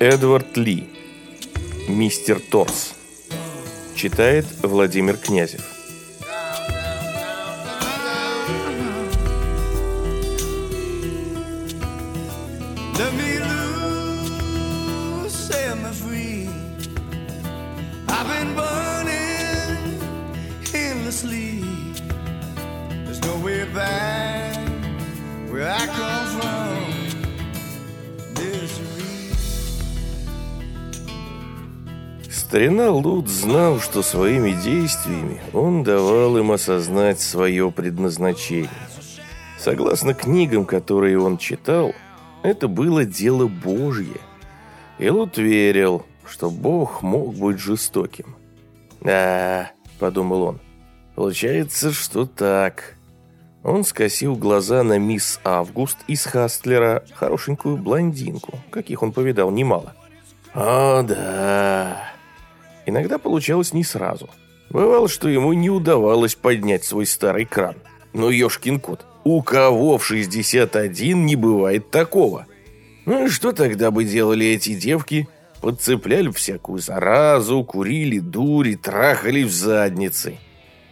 Эдвард Ли. Мистер Торс. Читает Владимир Князев. Старина Лут знал, что своими действиями он давал им осознать свое предназначение. Согласно книгам, которые он читал, это было дело Божье. И Лут верил, что Бог мог быть жестоким. «Да», — подумал он, — «получается, что так». Он скосил глаза на мисс Август из Хастлера, хорошенькую блондинку, каких он повидал немало. «О, да...» Иногда получалось не сразу. Бывало, что ему не удавалось поднять свой старый кран. Но ёшкин кот, у кого в 61 не бывает такого? Ну и что тогда бы делали эти девки? Подцепляли всякую заразу, курили дури, трахали в задницы.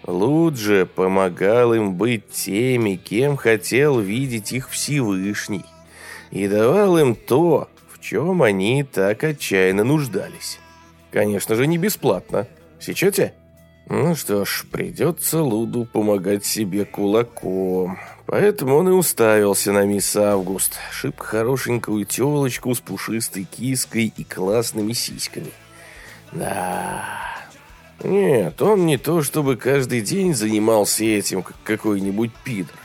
Луджи помогал им быть теми, кем хотел видеть их Всевышний. И давал им то, в чем они так отчаянно нуждались. Конечно же, не бесплатно. Сечете? Ну что ж, придется Луду помогать себе кулаком. Поэтому он и уставился на мисс Август. Шибко хорошенькую телочку с пушистой киской и классными сиськами. Да... Нет, он не то чтобы каждый день занимался этим, как какой-нибудь пидор.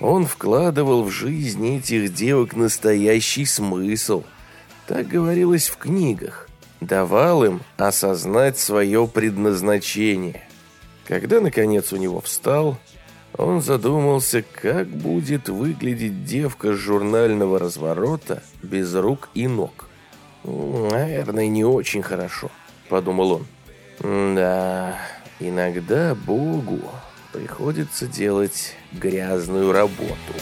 Он вкладывал в жизнь этих девок настоящий смысл. Так говорилось в книгах давал им осознать свое предназначение. Когда, наконец, у него встал, он задумался, как будет выглядеть девка с журнального разворота без рук и ног. «Наверное, не очень хорошо», — подумал он. «Да, иногда Богу приходится делать грязную работу».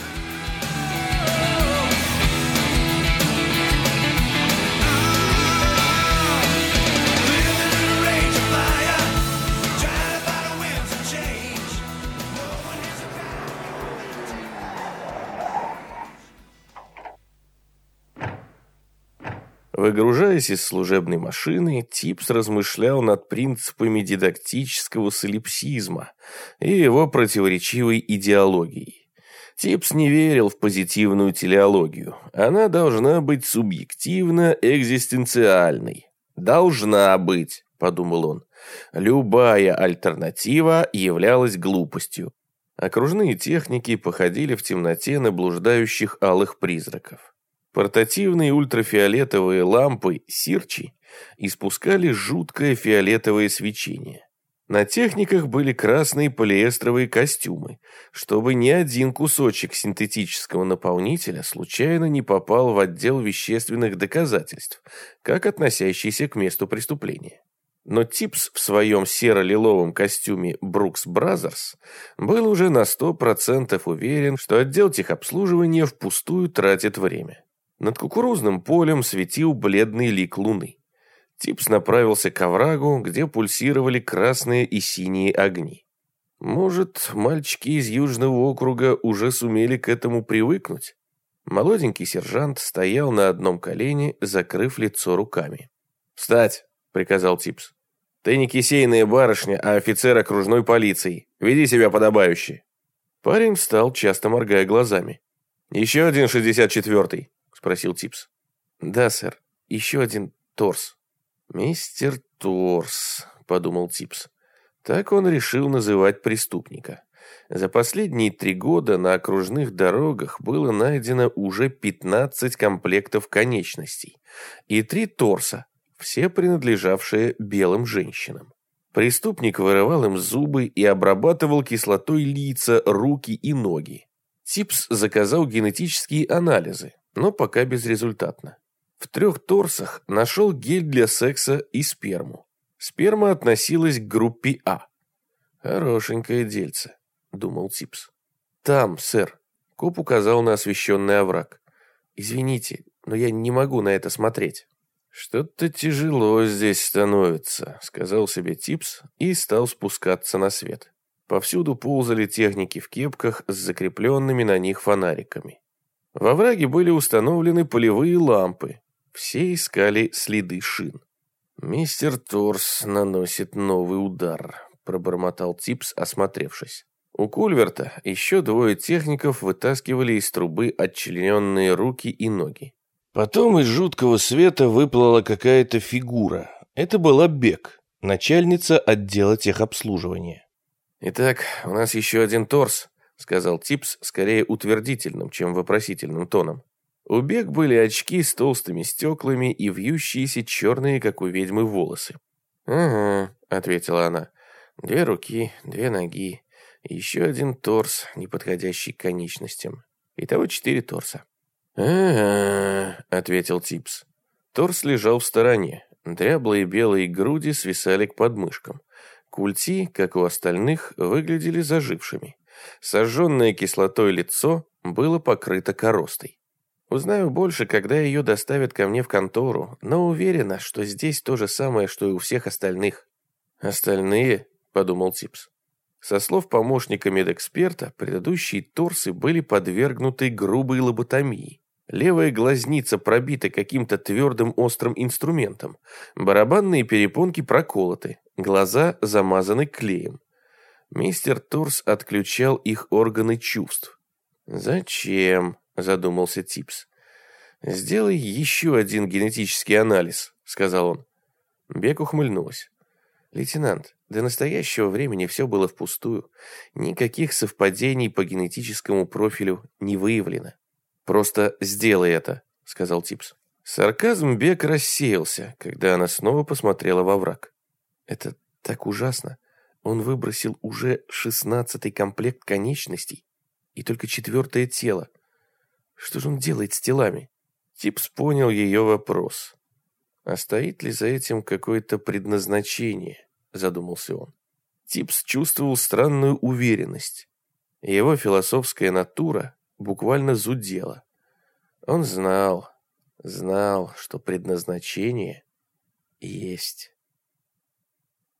Выгружаясь из служебной машины, Типс размышлял над принципами дидактического солипсизма и его противоречивой идеологией. Типс не верил в позитивную телеологию. Она должна быть субъективно-экзистенциальной. «Должна быть», — подумал он. Любая альтернатива являлась глупостью. Окружные техники походили в темноте на блуждающих алых призраков. Портативные ультрафиолетовые лампы «Сирчи» испускали жуткое фиолетовое свечение. На техниках были красные полиэстровые костюмы, чтобы ни один кусочек синтетического наполнителя случайно не попал в отдел вещественных доказательств, как относящийся к месту преступления. Но Типс в своем серо-лиловом костюме Брукс Бразерс был уже на 100% уверен, что отдел техобслуживания впустую тратит время. Над кукурузным полем светил бледный лик луны. Типс направился к оврагу, где пульсировали красные и синие огни. Может, мальчики из Южного округа уже сумели к этому привыкнуть? Молоденький сержант стоял на одном колене, закрыв лицо руками. «Встать!» — приказал Типс. «Ты не кисейная барышня, а офицер окружной полиции. Веди себя подобающе». Парень встал, часто моргая глазами. «Еще один шестьдесят четвертый», — спросил Типс. «Да, сэр. Еще один торс». «Мистер Торс», — подумал Типс. Так он решил называть преступника. За последние три года на окружных дорогах было найдено уже 15 комплектов конечностей и три торса, все принадлежавшие белым женщинам. Преступник вырывал им зубы и обрабатывал кислотой лица, руки и ноги. Типс заказал генетические анализы, но пока безрезультатно. В трех торсах нашел гель для секса и сперму. Сперма относилась к группе А. «Хорошенькое дельце», — думал Типс. «Там, сэр», — коп указал на освещенный овраг. «Извините, но я не могу на это смотреть». «Что-то тяжело здесь становится», — сказал себе Типс и стал спускаться на свет. Повсюду ползали техники в кепках с закрепленными на них фонариками. Во враге были установлены полевые лампы. Все искали следы шин. «Мистер Торс наносит новый удар», — пробормотал Типс, осмотревшись. У Кульверта еще двое техников вытаскивали из трубы отчлененные руки и ноги. Потом из жуткого света выплыла какая-то фигура. Это была Бек, начальница отдела техобслуживания. «Итак, у нас еще один торс», — сказал Типс скорее утвердительным, чем вопросительным тоном. У Бек были очки с толстыми стеклами и вьющиеся черные, как у ведьмы, волосы. «Ага», — ответила она. «Две руки, две ноги, еще один торс, не подходящий к конечностям. Итого четыре торса». «Ага», — ответил Типс. Торс лежал в стороне. Дряблые белые груди свисали к подмышкам. Культи, как у остальных, выглядели зажившими. Сожженное кислотой лицо было покрыто коростой. Узнаю больше, когда ее доставят ко мне в контору, но уверена, что здесь то же самое, что и у всех остальных. «Остальные?» — подумал Типс. Со слов помощника медэксперта, предыдущие торсы были подвергнуты грубой лоботомии. Левая глазница пробита каким-то твердым острым инструментом. Барабанные перепонки проколоты. Глаза замазаны клеем. Мистер Торс отключал их органы чувств. «Зачем?» – задумался Типс. «Сделай еще один генетический анализ», – сказал он. Бек ухмыльнулась. «Лейтенант, до настоящего времени все было впустую. Никаких совпадений по генетическому профилю не выявлено. «Просто сделай это», — сказал Типс. Сарказм Бек рассеялся, когда она снова посмотрела в овраг. «Это так ужасно. Он выбросил уже шестнадцатый комплект конечностей и только четвертое тело. Что же он делает с телами?» Типс понял ее вопрос. «А стоит ли за этим какое-то предназначение?» — задумался он. Типс чувствовал странную уверенность. Его философская натура буквально зудела. Он знал, знал, что предназначение есть.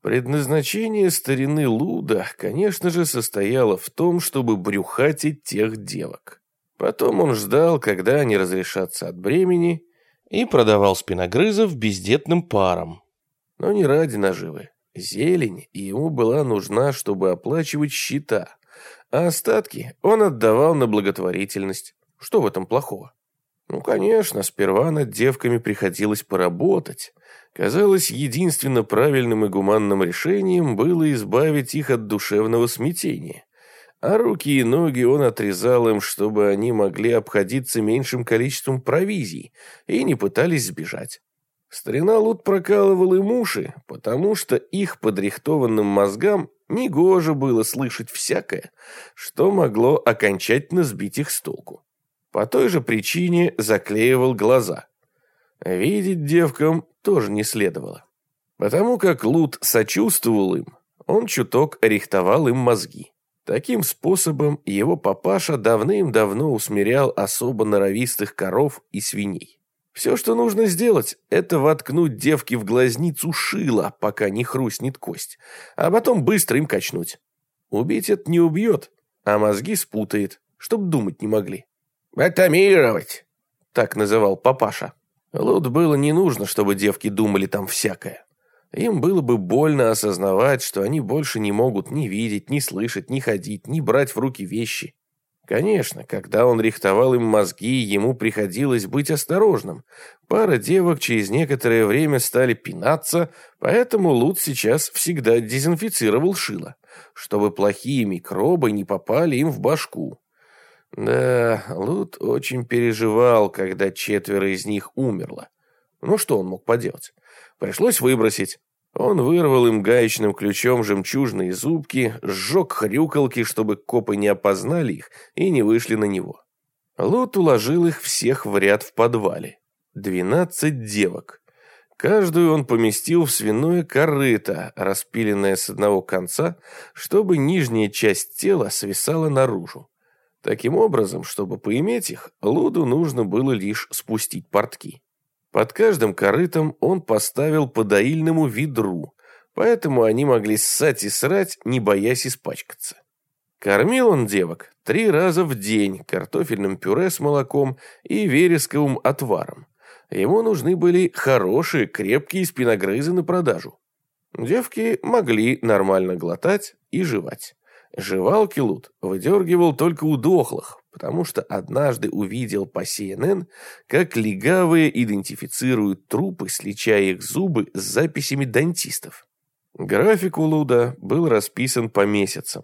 Предназначение старины Луда, конечно же, состояло в том, чтобы брюхатить тех девок. Потом он ждал, когда они разрешатся от бремени, и продавал спиногрызов бездетным парам. Но не ради наживы. Зелень ему была нужна, чтобы оплачивать счета, а остатки он отдавал на благотворительность. Что в этом плохого? Ну, конечно, сперва над девками приходилось поработать. Казалось, единственно правильным и гуманным решением было избавить их от душевного смятения. А руки и ноги он отрезал им, чтобы они могли обходиться меньшим количеством провизий и не пытались сбежать. Старина Лут прокалывал им уши, потому что их подрихтованным мозгам негоже было слышать всякое, что могло окончательно сбить их с толку. По той же причине заклеивал глаза. Видеть девкам тоже не следовало. Потому как Лут сочувствовал им, он чуток рихтовал им мозги. Таким способом его папаша давным-давно усмирял особо норовистых коров и свиней. Все, что нужно сделать, это воткнуть девке в глазницу шило, пока не хрустнет кость, а потом быстро им качнуть. Убить это не убьет, а мозги спутает, чтоб думать не могли. «Атомировать!» — так называл папаша. Лут было не нужно, чтобы девки думали там всякое. Им было бы больно осознавать, что они больше не могут ни видеть, ни слышать, ни ходить, ни брать в руки вещи. Конечно, когда он рихтовал им мозги, ему приходилось быть осторожным. Пара девок через некоторое время стали пинаться, поэтому Лут сейчас всегда дезинфицировал шило, чтобы плохие микробы не попали им в башку. Да, Лут очень переживал, когда четверо из них умерло. Ну что он мог поделать? Пришлось выбросить. Он вырвал им гаечным ключом жемчужные зубки, сжег хрюкалки, чтобы копы не опознали их и не вышли на него. Лот уложил их всех в ряд в подвале. Двенадцать девок. Каждую он поместил в свиное корыто, распиленное с одного конца, чтобы нижняя часть тела свисала наружу. Таким образом, чтобы поиметь их, Луду нужно было лишь спустить портки. Под каждым корытом он поставил по доильному ведру, поэтому они могли ссать и срать, не боясь испачкаться. Кормил он девок три раза в день картофельным пюре с молоком и вересковым отваром. Ему нужны были хорошие, крепкие спиногрызы на продажу. Девки могли нормально глотать и жевать. Жевалки Лут выдергивал только у дохлых, потому что однажды увидел по CNN, как легавые идентифицируют трупы, сличая их зубы с записями дантистов. График у Луда был расписан по месяцам.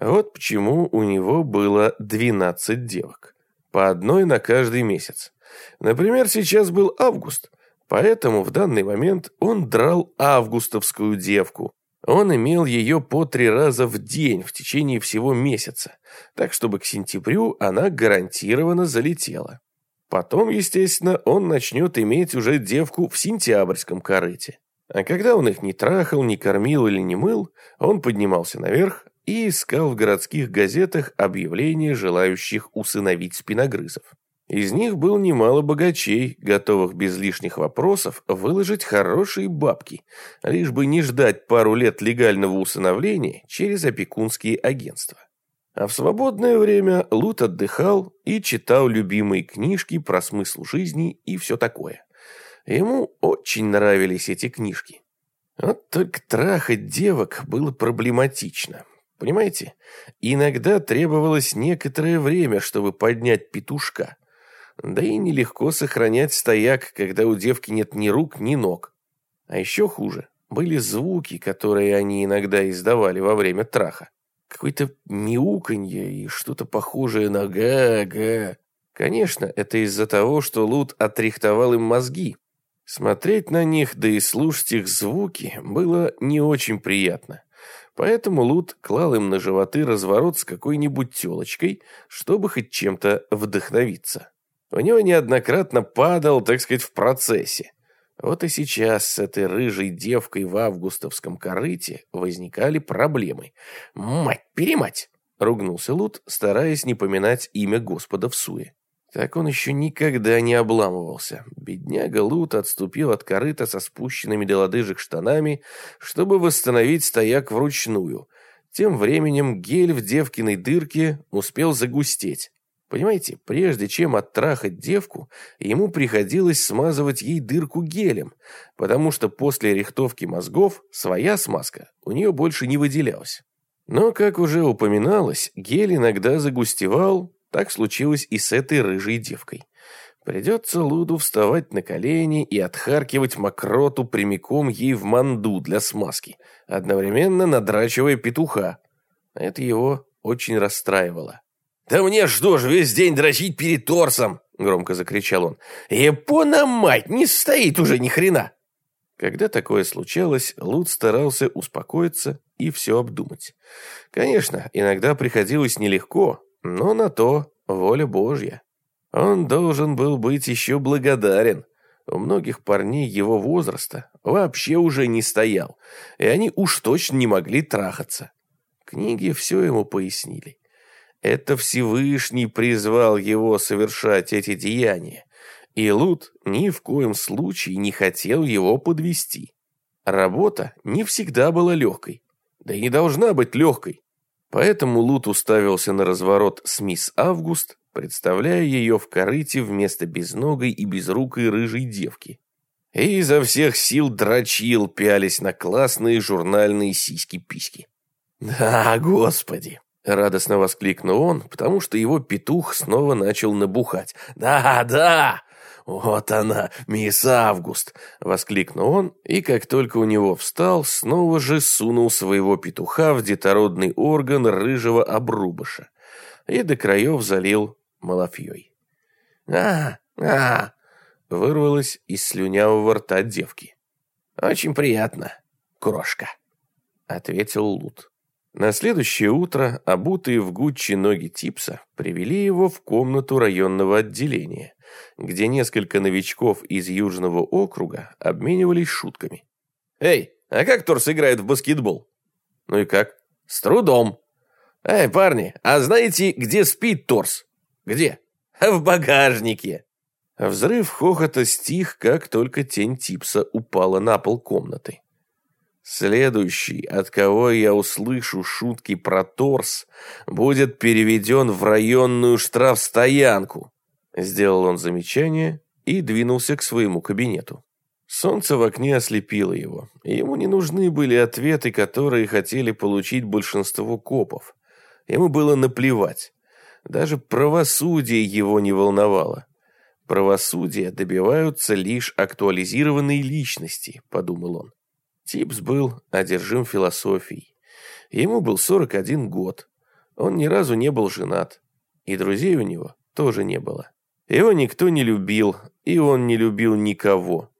Вот почему у него было 12 девок. По одной на каждый месяц. Например, сейчас был август, поэтому в данный момент он драл августовскую девку. Он имел ее по три раза в день в течение всего месяца, так чтобы к сентябрю она гарантированно залетела. Потом, естественно, он начнет иметь уже девку в сентябрьском корыте. А когда он их не трахал, не кормил или не мыл, он поднимался наверх и искал в городских газетах объявления желающих усыновить спиногрызов. Из них был немало богачей, готовых без лишних вопросов выложить хорошие бабки, лишь бы не ждать пару лет легального усыновления через опекунские агентства. А в свободное время Лут отдыхал и читал любимые книжки про смысл жизни и все такое. Ему очень нравились эти книжки. Вот только трахать девок было проблематично. Понимаете, иногда требовалось некоторое время, чтобы поднять петушка. Да и нелегко сохранять стояк, когда у девки нет ни рук, ни ног. А еще хуже были звуки, которые они иногда издавали во время траха. Какое-то мяуканье и что-то похожее на га-га. Конечно, это из-за того, что Лут отрихтовал им мозги. Смотреть на них, да и слушать их звуки было не очень приятно. Поэтому Лут клал им на животы разворот с какой-нибудь телочкой, чтобы хоть чем-то вдохновиться. У него неоднократно падал, так сказать, в процессе. Вот и сейчас с этой рыжей девкой в августовском корыте возникали проблемы. «Мать-перемать!» — ругнулся Лут, стараясь не поминать имя Господа в суе. Так он еще никогда не обламывался. Бедняга Лут отступил от корыта со спущенными до лодыжек штанами, чтобы восстановить стояк вручную. Тем временем гель в девкиной дырке успел загустеть. Понимаете, прежде чем оттрахать девку, ему приходилось смазывать ей дырку гелем, потому что после рихтовки мозгов своя смазка у нее больше не выделялась. Но, как уже упоминалось, гель иногда загустевал, так случилось и с этой рыжей девкой. Придется Луду вставать на колени и отхаркивать мокроту прямиком ей в манду для смазки, одновременно надрачивая петуха. Это его очень расстраивало. «Да мне что ж весь день дрочить перед торсом!» — громко закричал он. «Япона мать, не стоит уже ни хрена!» Когда такое случалось, Лут старался успокоиться и все обдумать. Конечно, иногда приходилось нелегко, но на то воля Божья. Он должен был быть еще благодарен. У многих парней его возраста вообще уже не стоял, и они уж точно не могли трахаться. Книги все ему пояснили. Это Всевышний призвал его совершать эти деяния, и Лут ни в коем случае не хотел его подвести. Работа не всегда была легкой, да и не должна быть легкой. Поэтому Лут уставился на разворот с мисс Август, представляя ее в корыте вместо безногой и безрукой рыжей девки. И изо всех сил дрочил, пялись на классные журнальные сиськи-письки. «Да, господи!» Радостно воскликнул он, потому что его петух снова начал набухать. «Да, да! Вот она, мисс Август!» Воскликнул он, и как только у него встал, снова же сунул своего петуха в детородный орган рыжего обрубыша и до краев залил малафьей. «А, а!» вырвалось из слюнявого рта девки. «Очень приятно, крошка», — ответил Лут. На следующее утро обутые в Гуччи ноги Типса привели его в комнату районного отделения, где несколько новичков из Южного округа обменивались шутками. «Эй, а как Торс играет в баскетбол?» «Ну и как?» «С трудом». «Эй, парни, а знаете, где спит Торс?» «Где?» «В багажнике». Взрыв хохота стих, как только тень Типса упала на пол комнаты. Следующий, от кого я услышу шутки про торс, будет переведен в районную штрафстоянку. Сделал он замечание и двинулся к своему кабинету. Солнце в окне ослепило его. Ему не нужны были ответы, которые хотели получить большинство копов. Ему было наплевать. Даже правосудие его не волновало. Правосудия добиваются лишь актуализированной личности, подумал он. Типс был одержим философией. Ему был 41 год. Он ни разу не был женат. И друзей у него тоже не было. Его никто не любил, и он не любил никого.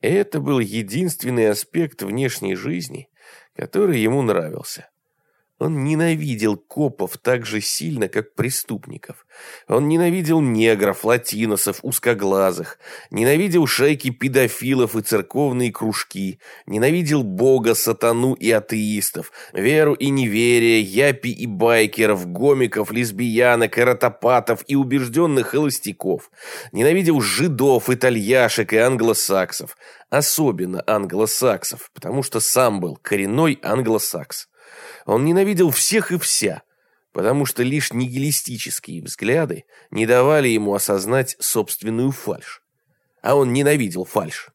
Это был единственный аспект внешней жизни, который ему нравился. Он ненавидел копов так же сильно, как преступников. Он ненавидел негров, латиносов, узкоглазых, ненавидел шайки педофилов и церковные кружки, ненавидел Бога, сатану и атеистов, веру и неверие, япи и байкеров, гомиков, лесбиянок, эротопатов и убежденных холостяков, ненавидел жидов, итальяшек и англосаксов, особенно англосаксов, потому что сам был коренной англосакс. Он ненавидел всех и вся, потому что лишь нигилистические взгляды не давали ему осознать собственную фальшь. А он ненавидел фальшь.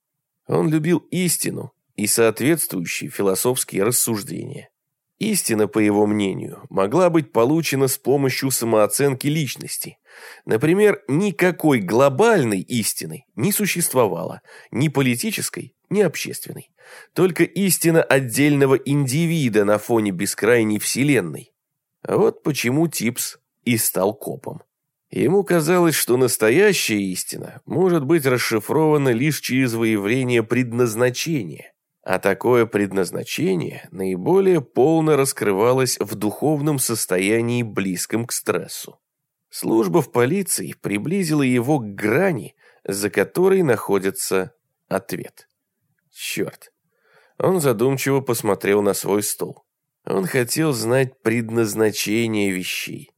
Он любил истину и соответствующие философские рассуждения. Истина, по его мнению, могла быть получена с помощью самооценки личности. Например, никакой глобальной истины не существовало, ни политической, ни общественной. Только истина отдельного индивида на фоне бескрайней вселенной. Вот почему Типс и стал копом. Ему казалось, что настоящая истина может быть расшифрована лишь через выявление предназначения. А такое предназначение наиболее полно раскрывалось в духовном состоянии, близком к стрессу. Служба в полиции приблизила его к грани, за которой находится ответ. Черт. Он задумчиво посмотрел на свой стол. Он хотел знать предназначение вещей,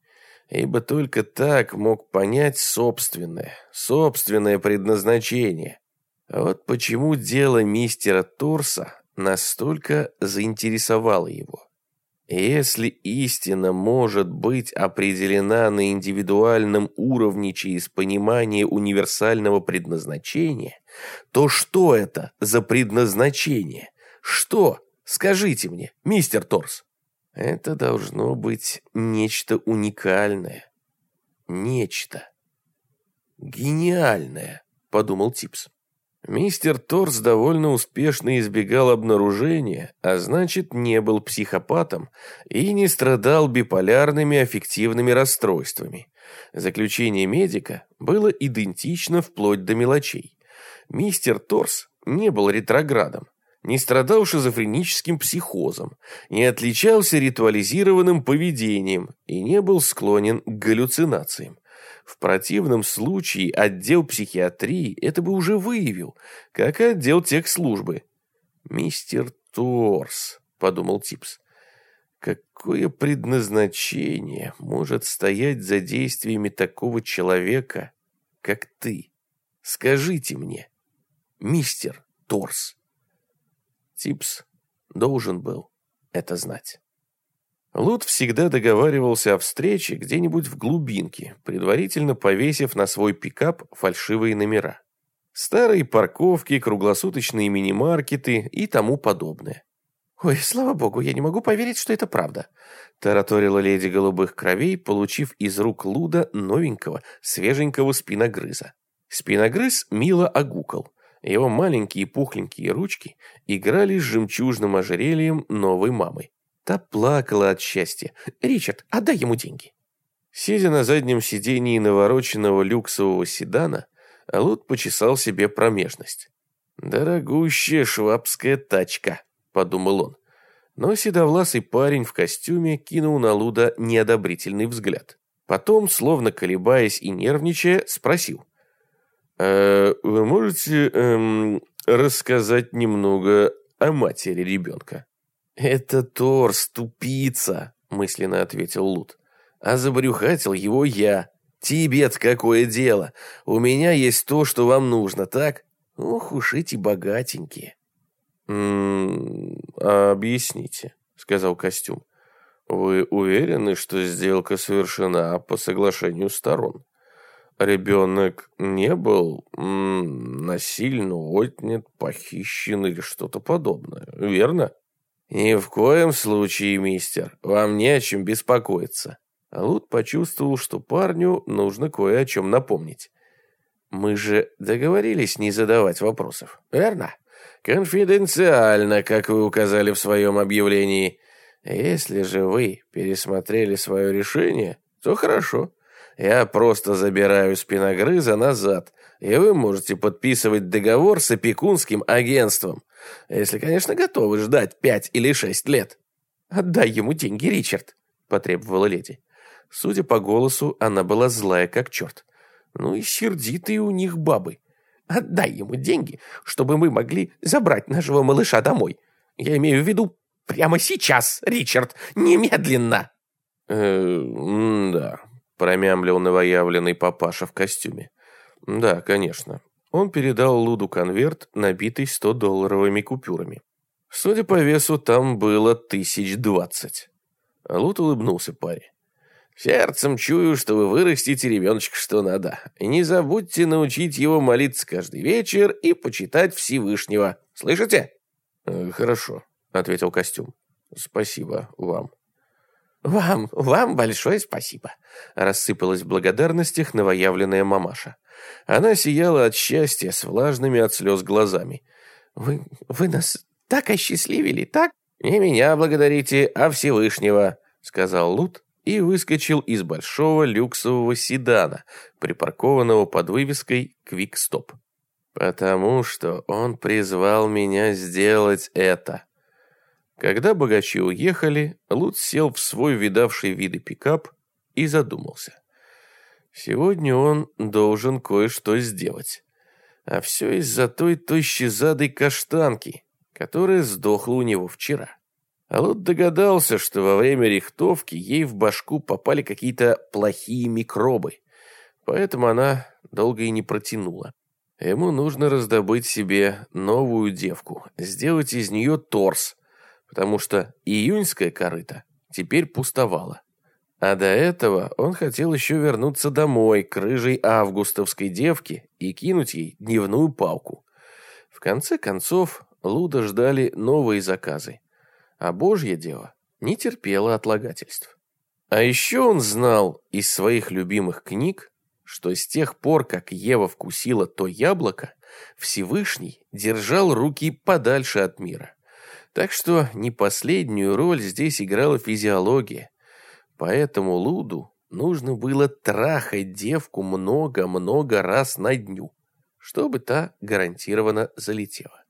ибо только так мог понять собственное, собственное предназначение. Вот почему дело мистера Торса настолько заинтересовало его. Если истина может быть определена на индивидуальном уровне через понимание универсального предназначения, то что это за предназначение? Что? Скажите мне, мистер Торс. Это должно быть нечто уникальное. Нечто. Гениальное, подумал Типс. Мистер Торс довольно успешно избегал обнаружения, а значит, не был психопатом и не страдал биполярными аффективными расстройствами. Заключение медика было идентично вплоть до мелочей. Мистер Торс не был ретроградом, не страдал шизофреническим психозом, не отличался ритуализированным поведением и не был склонен к галлюцинациям. В противном случае отдел психиатрии это бы уже выявил, как и отдел техслужбы. «Мистер Торс», — подумал Типс, — «какое предназначение может стоять за действиями такого человека, как ты? Скажите мне, мистер Торс». Типс должен был это знать. Лут всегда договаривался о встрече где-нибудь в глубинке, предварительно повесив на свой пикап фальшивые номера. Старые парковки, круглосуточные мини-маркеты и тому подобное. «Ой, слава богу, я не могу поверить, что это правда», – тараторила леди голубых кровей, получив из рук Луда новенького, свеженького спиногрыза. Спиногрыз мило огукал. Его маленькие пухленькие ручки играли с жемчужным ожерельем новой мамы. Та плакала от счастья. «Ричард, отдай ему деньги». Сидя на заднем сидении навороченного люксового седана, Алут почесал себе промежность. «Дорогущая швабская тачка», — подумал он. Но седовласый парень в костюме кинул на Луда неодобрительный взгляд. Потом, словно колебаясь и нервничая, спросил. «Э, «Вы можете эм, рассказать немного о матери ребенка?» «Это Торс, тупица», — мысленно ответил Лут. «А забрюхатил его я. Тебе-то какое дело? У меня есть то, что вам нужно, так? Ох уж эти богатенькие. «М-м, а объясните, сказал костюм. Вы уверены, что сделка совершена по соглашению сторон? Ребенок не был м, насильно отнят, похищен или что-то подобное, верно? Ни в коем случае, мистер, вам не о чем беспокоиться. Лут почувствовал, что парню нужно кое о чем напомнить. Мы же договорились не задавать вопросов, верно? Конфиденциально, как вы указали в своем объявлении. Если же вы пересмотрели свое решение, то хорошо. Я просто забираю спиногрыза назад, и вы можете подписывать договор с опекунским агентством. Если, конечно, готовы ждать пять или шесть лет. «Отдай ему деньги, Ричард», — потребовала леди. Судя по голосу, она была злая как черт. Ну и сердитые у них бабы. Отдай ему деньги, чтобы мы могли забрать нашего малыша домой. Я имею в виду прямо сейчас, Ричард, немедленно. Э, да, промямлил новоявленный папаша в костюме. Да, конечно. Он передал Луду конверт, набитый 100-долларовыми купюрами. Судя по весу, там было тысяч двадцать. Луд улыбнулся паре. Сердцем чую, что вы вырастите ребеночка что надо. Не забудьте научить его молиться каждый вечер и почитать Всевышнего. Слышите? «Э, хорошо, ответил костюм. Спасибо вам. Вам, вам большое спасибо. Рассыпалась в благодарностях новоявленная мамаша. Она сияла от счастья с влажными от слез глазами. Вы, вы нас так осчастливили, так? Не меня благодарите, а Всевышнего, сказал Лут и выскочил из большого люксового седана, припаркованного под вывеской «Квикстоп». «Потому что он призвал меня сделать это». Когда богачи уехали, Лут сел в свой видавший виды пикап и задумался. Сегодня он должен кое-что сделать. А все из-за той тощезадой каштанки, которая сдохла у него вчера. А Лут догадался, что во время рихтовки ей в башку попали какие-то плохие микробы, поэтому она долго и не протянула. Ему нужно раздобыть себе новую девку, сделать из нее торс, потому что июньская корыта теперь пустовала. А до этого он хотел еще вернуться домой к рыжей августовской девке и кинуть ей дневную палку. В конце концов, Луда ждали новые заказы а Божье дело не терпело отлагательств. А еще он знал из своих любимых книг, что с тех пор, как Ева вкусила то яблоко, Всевышний держал руки подальше от мира. Так что не последнюю роль здесь играла физиология. Поэтому Луду нужно было трахать девку много-много раз на дню, чтобы та гарантированно залетела.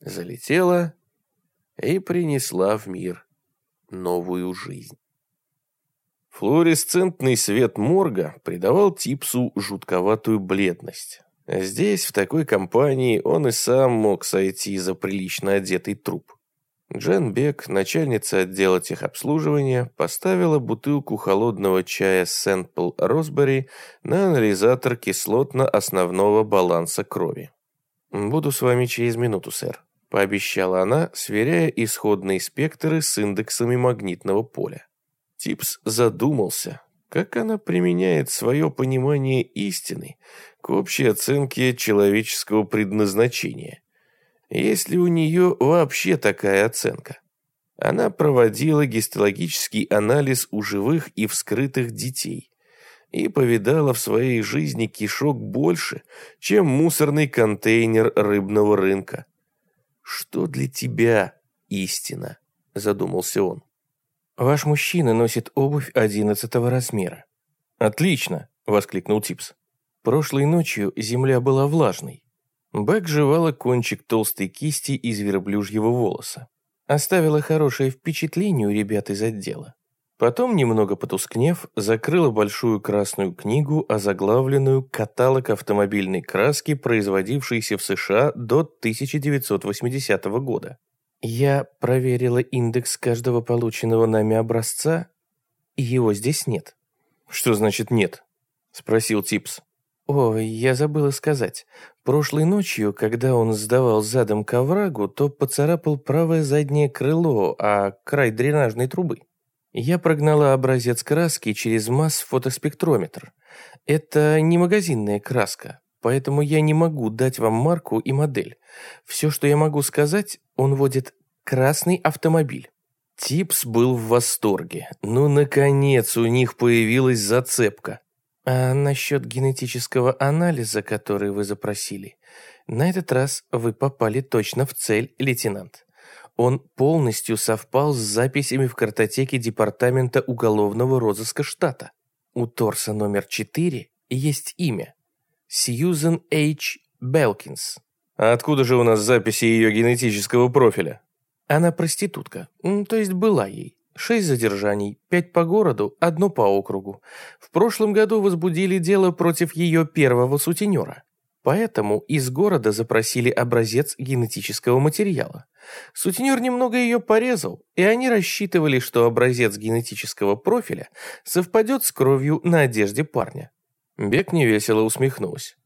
Залетела и принесла в мир новую жизнь. Флуоресцентный свет морга придавал Типсу жутковатую бледность. Здесь, в такой компании, он и сам мог сойти за прилично одетый труп. Джен Бек, начальница отдела техобслуживания, поставила бутылку холодного чая Сент-Пол Росбери на анализатор кислотно-основного баланса крови. «Буду с вами через минуту, сэр», — пообещала она, сверяя исходные спектры с индексами магнитного поля. Типс задумался, как она применяет свое понимание истины к общей оценке человеческого предназначения. Есть ли у нее вообще такая оценка? Она проводила гистологический анализ у живых и вскрытых детей и повидала в своей жизни кишок больше, чем мусорный контейнер рыбного рынка. «Что для тебя истина?» – задумался он. «Ваш мужчина носит обувь одиннадцатого размера». «Отлично!» – воскликнул Типс. Прошлой ночью земля была влажной. Бэк жевала кончик толстой кисти из верблюжьего волоса. Оставила хорошее впечатление у ребят из отдела. Потом, немного потускнев, закрыла большую красную книгу, озаглавленную «Каталог автомобильной краски, производившейся в США до 1980 года». Я проверила индекс каждого полученного нами образца, и его здесь нет. Что значит нет? спросил Типс. О, я забыла сказать. Прошлой ночью, когда он сдавал задом к оврагу, то поцарапал правое заднее крыло, а край дренажной трубы. Я прогнала образец краски через масс-фотоспектрометр. Это не магазинная краска, поэтому я не могу дать вам марку и модель. Все, что я могу сказать, он водит красный автомобиль. Типс был в восторге. Ну, наконец, у них появилась зацепка. А насчет генетического анализа, который вы запросили, на этот раз вы попали точно в цель, лейтенант. Он полностью совпал с записями в картотеке Департамента уголовного розыска штата. У торса номер 4 есть имя. Сьюзен H. Белкинс. А откуда же у нас записи ее генетического профиля? Она проститутка, то есть была ей. Шесть задержаний, пять по городу, одно по округу. В прошлом году возбудили дело против ее первого сутенера. Поэтому из города запросили образец генетического материала. Сутенер немного ее порезал, и они рассчитывали, что образец генетического профиля совпадет с кровью на одежде парня. Бек невесело усмехнулась.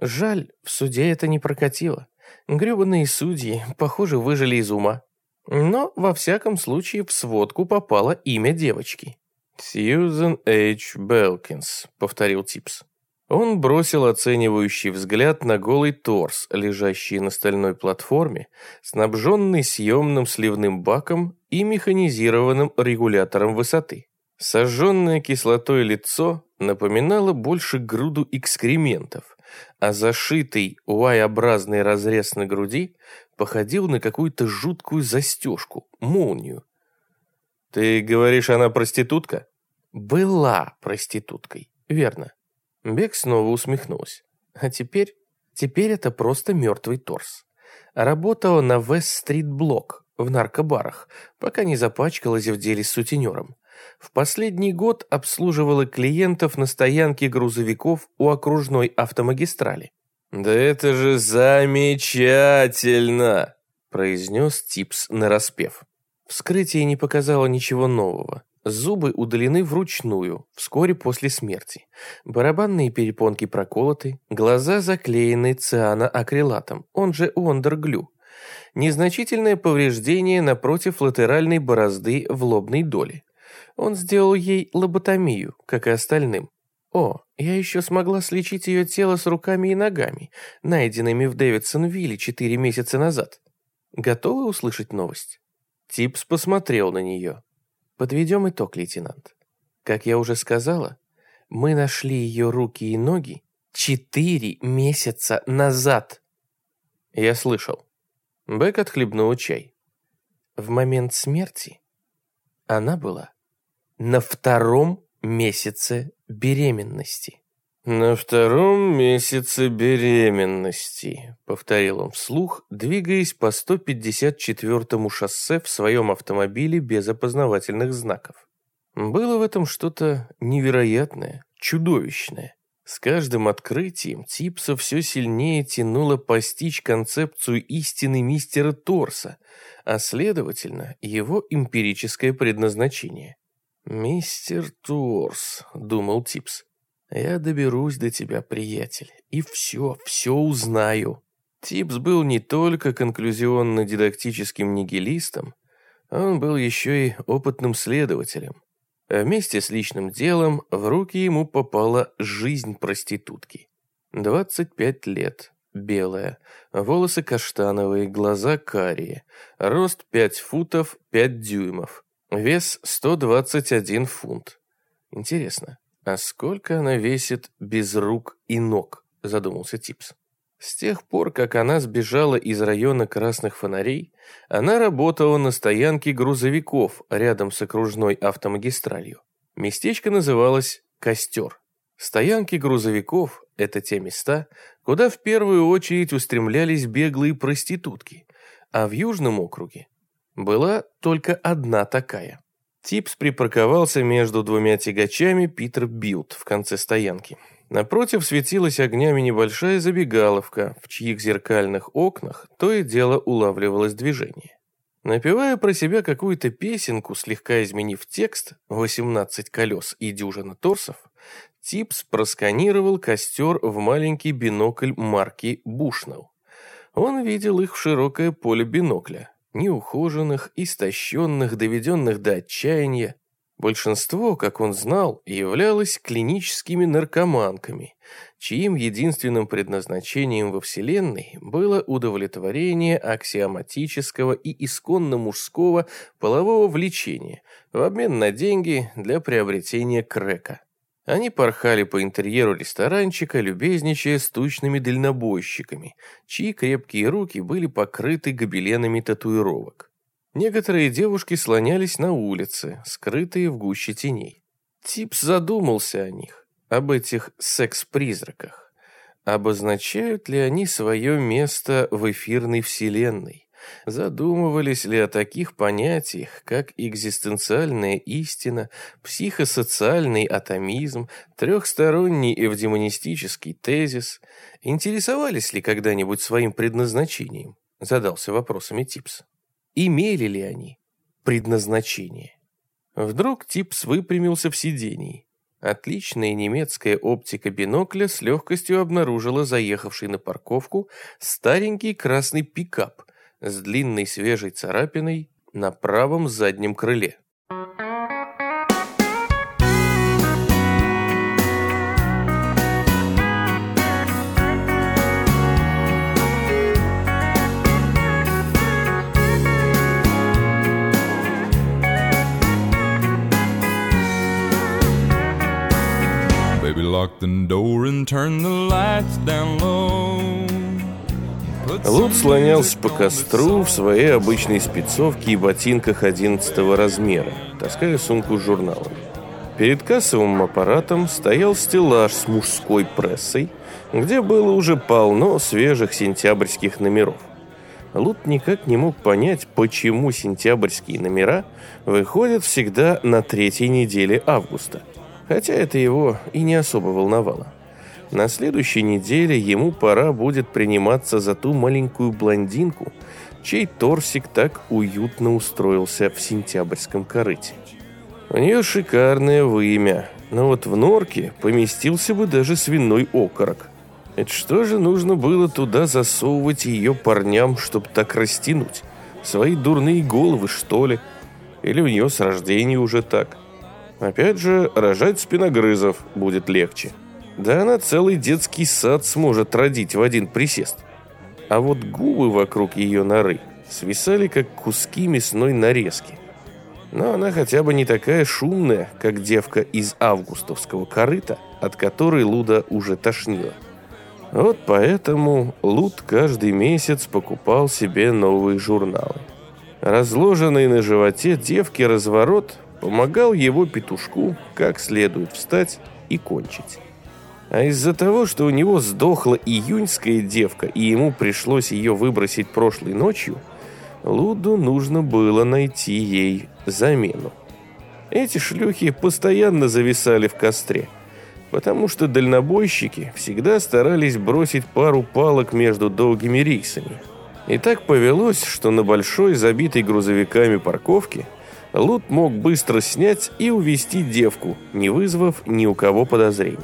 Жаль, в суде это не прокатило. Гребаные судьи, похоже, выжили из ума. Но, во всяком случае, в сводку попало имя девочки. «Сьюзен Эйч Белкинс», — повторил Типс. Он бросил оценивающий взгляд на голый торс, лежащий на стальной платформе, снабженный съемным сливным баком и механизированным регулятором высоты. Сожженное кислотой лицо напоминало больше груду экскрементов, а зашитый Y-образный разрез на груди походил на какую-то жуткую застежку, молнию. «Ты говоришь, она проститутка?» «Была проституткой, верно». Бек снова усмехнулся. «А теперь? Теперь это просто мертвый торс. Работала на Вест-стрит-блок в наркобарах, пока не запачкалась в деле с сутенером. В последний год обслуживала клиентов на стоянке грузовиков у окружной автомагистрали. «Да это же замечательно!» произнес Типс нараспев. Вскрытие не показало ничего нового. Зубы удалены вручную, вскоре после смерти. Барабанные перепонки проколоты, глаза заклеены цианоакрилатом, он же уондерглю. Незначительное повреждение напротив латеральной борозды в лобной доле. Он сделал ей лоботомию, как и остальным. О, я еще смогла слечить ее тело с руками и ногами, найденными в Дэвидсон-Вилле четыре месяца назад. Готовы услышать новость? Типс посмотрел на нее. Подведем итог, лейтенант. Как я уже сказала, мы нашли ее руки и ноги четыре месяца назад. Я слышал. Бек отхлебнул чай. В момент смерти она была на втором месяце беременности. «На втором месяце беременности», — повторил он вслух, двигаясь по 154-му шоссе в своем автомобиле без опознавательных знаков. Было в этом что-то невероятное, чудовищное. С каждым открытием Типса все сильнее тянуло постичь концепцию истины мистера Торса, а следовательно, его эмпирическое предназначение. «Мистер Торс», — думал Типс, — «я доберусь до тебя, приятель, и все, все узнаю». Типс был не только конклюзионно-дидактическим нигилистом, он был еще и опытным следователем. А вместе с личным делом в руки ему попала жизнь проститутки. 25 лет, белая, волосы каштановые, глаза карие, рост 5 футов 5 дюймов, вес 121 фунт. Интересно, а сколько она весит без рук и ног, задумался Типс. С тех пор, как она сбежала из района красных фонарей, она работала на стоянке грузовиков рядом с окружной автомагистралью. Местечко называлось «Костер». Стоянки грузовиков – это те места, куда в первую очередь устремлялись беглые проститутки, а в Южном округе была только одна такая. Типс припарковался между двумя тягачами Питер Билд в конце стоянки. Напротив светилась огнями небольшая забегаловка, в чьих зеркальных окнах то и дело улавливалось движение. Напевая про себя какую-то песенку, слегка изменив текст «18 колес и дюжина торсов», Типс просканировал костер в маленький бинокль марки Бушнелл. Он видел их в широкое поле бинокля. Неухоженных, истощенных, доведенных до отчаяния. Большинство, как он знал, являлось клиническими наркоманками, чьим единственным предназначением во Вселенной было удовлетворение аксиоматического и исконно мужского полового влечения в обмен на деньги для приобретения крека. Они порхали по интерьеру ресторанчика, любезничая с тучными дальнобойщиками, чьи крепкие руки были покрыты гобеленами татуировок. Некоторые девушки слонялись на улице, скрытые в гуще теней. Типс задумался о них, об этих секс-призраках. Обозначают ли они свое место в эфирной вселенной? Задумывались ли о таких понятиях, как экзистенциальная истина, психосоциальный атомизм, трехсторонний эвдемонистический тезис? Интересовались ли когда-нибудь своим предназначением? Задался вопросами Типс. Имели ли они предназначение? Вдруг Типс выпрямился в сидении. Отличная немецкая оптика бинокля с легкостью обнаружила заехавший на парковку старенький красный пикап с длинной свежей царапиной на правом заднем крыле. Lock the door and turn the lights down Лут слонялся по костру в своей обычной спецовке и ботинках 11 размера, таская сумку с журналами. Перед кассовым аппаратом стоял стеллаж с мужской прессой, где было уже полно свежих сентябрьских номеров. Лут никак не мог понять, почему сентябрьские номера выходят всегда на третьей неделе августа, хотя это его и не особо волновало. На следующей неделе ему пора будет приниматься за ту маленькую блондинку, чей торсик так уютно устроился в сентябрьском корыте. У нее шикарное вымя, но вот в норке поместился бы даже свиной окорок. Это что же нужно было туда засовывать ее парням, чтобы так растянуть? Свои дурные головы, что ли? Или у нее с рождения уже так? Опять же, рожать спиногрызов будет легче. Да она целый детский сад сможет родить в один присест. А вот губы вокруг ее норы свисали, как куски мясной нарезки. Но она хотя бы не такая шумная, как девка из августовского корыта, от которой Луда уже тошнила. Вот поэтому Луд каждый месяц покупал себе новые журналы. Разложенный на животе девки разворот помогал его петушку как следует встать и кончить. А из-за того, что у него сдохла июньская девка, и ему пришлось ее выбросить прошлой ночью, Луду нужно было найти ей замену. Эти шлюхи постоянно зависали в костре, потому что дальнобойщики всегда старались бросить пару палок между долгими рейсами. И так повелось, что на большой, забитой грузовиками парковке Лут мог быстро снять и увести девку, не вызвав ни у кого подозрений.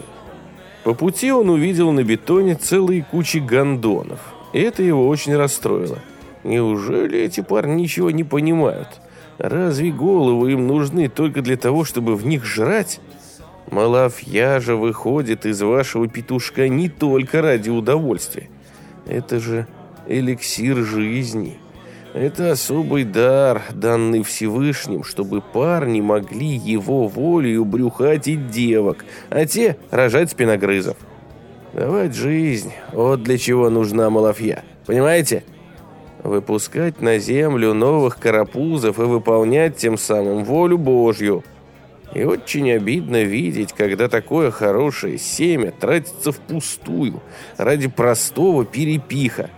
По пути он увидел на бетоне целые кучи гондонов, это его очень расстроило. Неужели эти парни ничего не понимают? Разве головы им нужны только для того, чтобы в них жрать? Малафья же выходит из вашего петушка не только ради удовольствия. Это же эликсир жизни. Это особый дар, данный Всевышним, чтобы парни могли его волею брюхатить девок, а те рожать спиногрызов. Давать жизнь, вот для чего нужна Малафья. Понимаете? Выпускать на землю новых карапузов и выполнять тем самым волю Божью. И очень обидно видеть, когда такое хорошее семя тратится впустую ради простого перепиха.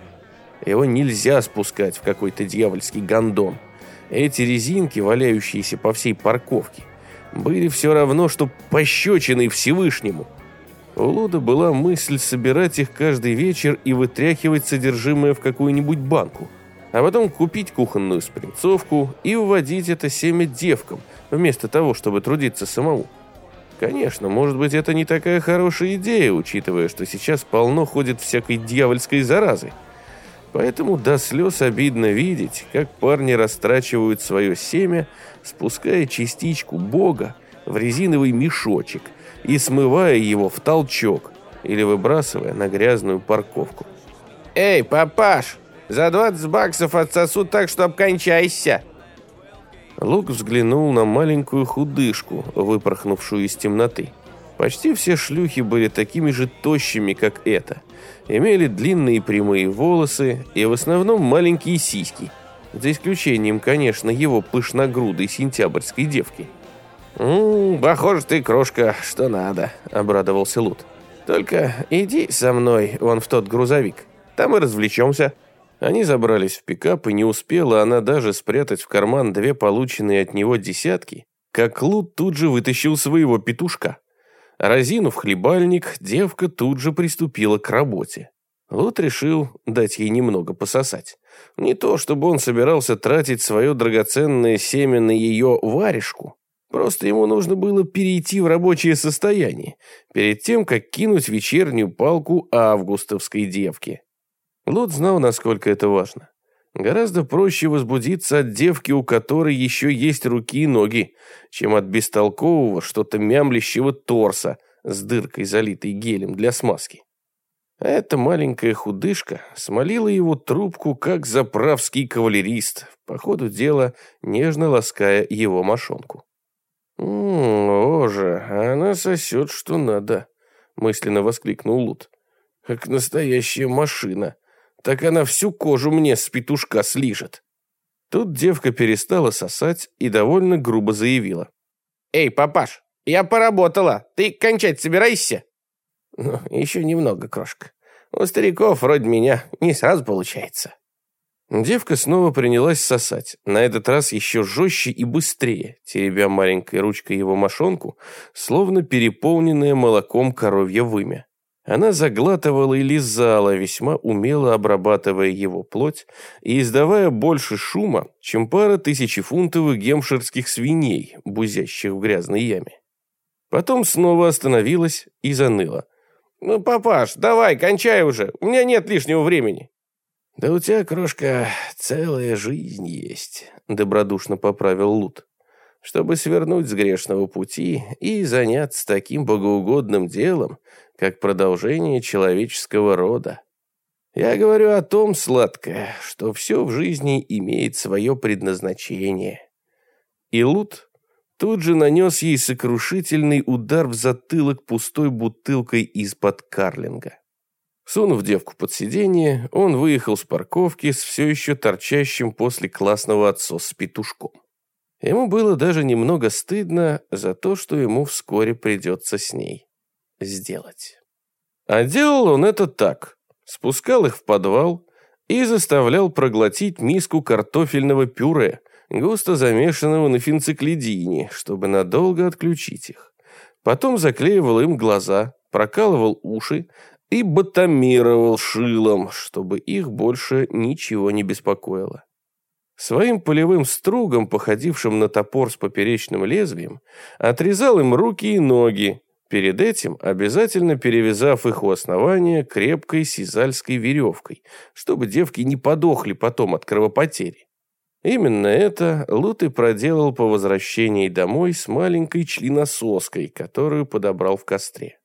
Его нельзя спускать в какой-то дьявольский гондон. Эти резинки, валяющиеся по всей парковке, были все равно, что пощечины Всевышнему. У Луда была мысль собирать их каждый вечер и вытряхивать содержимое в какую-нибудь банку, а потом купить кухонную спринцовку и уводить это семя девкам, вместо того, чтобы трудиться самому. Конечно, может быть, это не такая хорошая идея, учитывая, что сейчас полно ходит всякой дьявольской заразы. Поэтому до слез обидно видеть, как парни растрачивают свое семя, спуская частичку Бога в резиновый мешочек и смывая его в толчок или выбрасывая на грязную парковку. «Эй, папаш, за 20 баксов отсосут так, что обкончайся!» Лук взглянул на маленькую худышку, выпорхнувшую из темноты. Почти все шлюхи были такими же тощими, как эта. Имели длинные прямые волосы и в основном маленькие сиськи. За исключением, конечно, его пышногрудой сентябрьской девки. «М -м, «Похоже, ты, крошка, что надо», — обрадовался Лут. «Только иди со мной вон в тот грузовик. Там и развлечемся». Они забрались в пикап, и не успела она даже спрятать в карман две полученные от него десятки, как Лут тут же вытащил своего петушка. Разинув хлебальник, девка тут же приступила к работе. Лут решил дать ей немного пососать. Не то, чтобы он собирался тратить свое драгоценное семя на ее варежку. Просто ему нужно было перейти в рабочее состояние, перед тем, как кинуть вечернюю палку августовской девке. Лот знал, насколько это важно. Гораздо проще возбудиться от девки, у которой еще есть руки и ноги, чем от бестолкового, что-то мямлящего торса с дыркой, залитой гелем для смазки. А эта маленькая худышка смолила его трубку, как заправский кавалерист, по ходу дела нежно лаская его мошонку. «О же, она сосет, что надо», — мысленно воскликнул Лут. «Как настоящая машина» так она всю кожу мне с петушка слижет. Тут девка перестала сосать и довольно грубо заявила. «Эй, папаш, я поработала. Ты кончать собираешься?» «Ну, еще немного, крошка. У стариков вроде меня не сразу получается». Девка снова принялась сосать, на этот раз еще жестче и быстрее, теребя маленькой ручкой его мошонку, словно переполненная молоком коровья вымя. Она заглатывала и лизала, весьма умело обрабатывая его плоть и издавая больше шума, чем пара тысячефунтовых гемширских свиней, бузящих в грязной яме. Потом снова остановилась и заныла. «Ну, папаш, давай, кончай уже, у меня нет лишнего времени». «Да у тебя, крошка, целая жизнь есть», — добродушно поправил Лут чтобы свернуть с грешного пути и заняться таким богоугодным делом, как продолжение человеческого рода. Я говорю о том, сладкое, что все в жизни имеет свое предназначение. И Лут тут же нанес ей сокрушительный удар в затылок пустой бутылкой из-под карлинга. Сунув девку под сиденье, он выехал с парковки с все еще торчащим после классного отсоса петушком. Ему было даже немного стыдно за то, что ему вскоре придется с ней сделать. А делал он это так. Спускал их в подвал и заставлял проглотить миску картофельного пюре, густо замешанного на фенциклидине, чтобы надолго отключить их. Потом заклеивал им глаза, прокалывал уши и ботомировал шилом, чтобы их больше ничего не беспокоило. Своим полевым стругом, походившим на топор с поперечным лезвием, отрезал им руки и ноги, перед этим обязательно перевязав их у основания крепкой сизальской веревкой, чтобы девки не подохли потом от кровопотери. Именно это Лут и проделал по возвращении домой с маленькой членосоской, которую подобрал в костре.